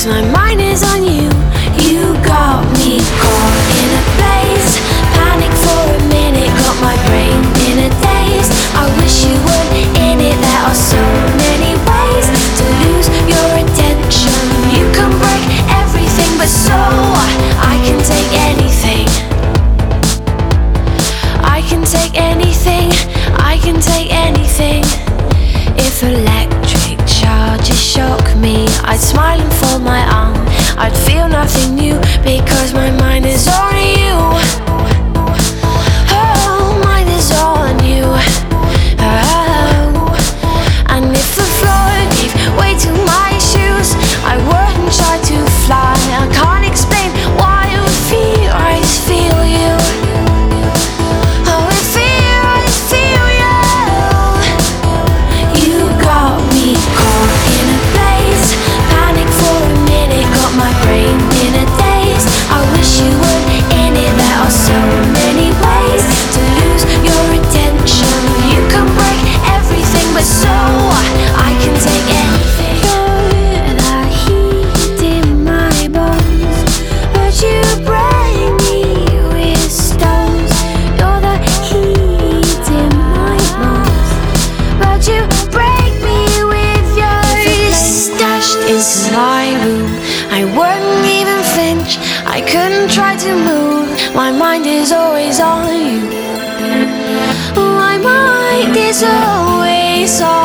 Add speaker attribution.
Speaker 1: Cause my mind I'd smile and fold my arm. I'd feel nothing new because my mind is on. I couldn't try to move. My mind is always on you. My mind is always on.